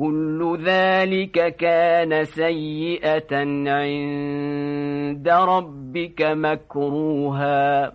كل ذلك كان سيئة عند ربك مكروها.